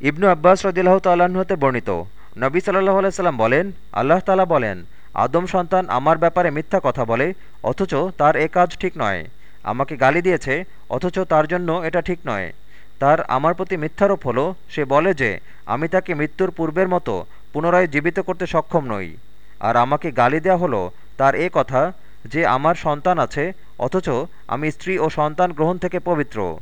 ইবনু আব্বাস রদিল্লাহ তাল্লাহতে বর্ণিত। নবী সাল্লাহ আলাইসাল্লাম বলেন, আল্লাহ তালা বলেন, আদম সন্তান আমার ব্যাপারে মিথ্যা কথা বলে, অথচ তার এ কাজ ঠিক নয়। আমাকে গালি দিয়েছে, অথচ তার জন্য এটা ঠিক নয়। তার আমার প্রতি মিথ্যারোপ হলো, সে বলে যে, আমি তাকে মৃত্যুর পূর্বের মতো পুনরায় জীবিত করতে সক্ষম নই। আর আমাকে গালি দেয়া হলো, তার এ কথা যে, আমার সন্তান আছে, অথচ আমি স্ত্রী ও সন্তান গ্রহণ থেকে পবিত্র।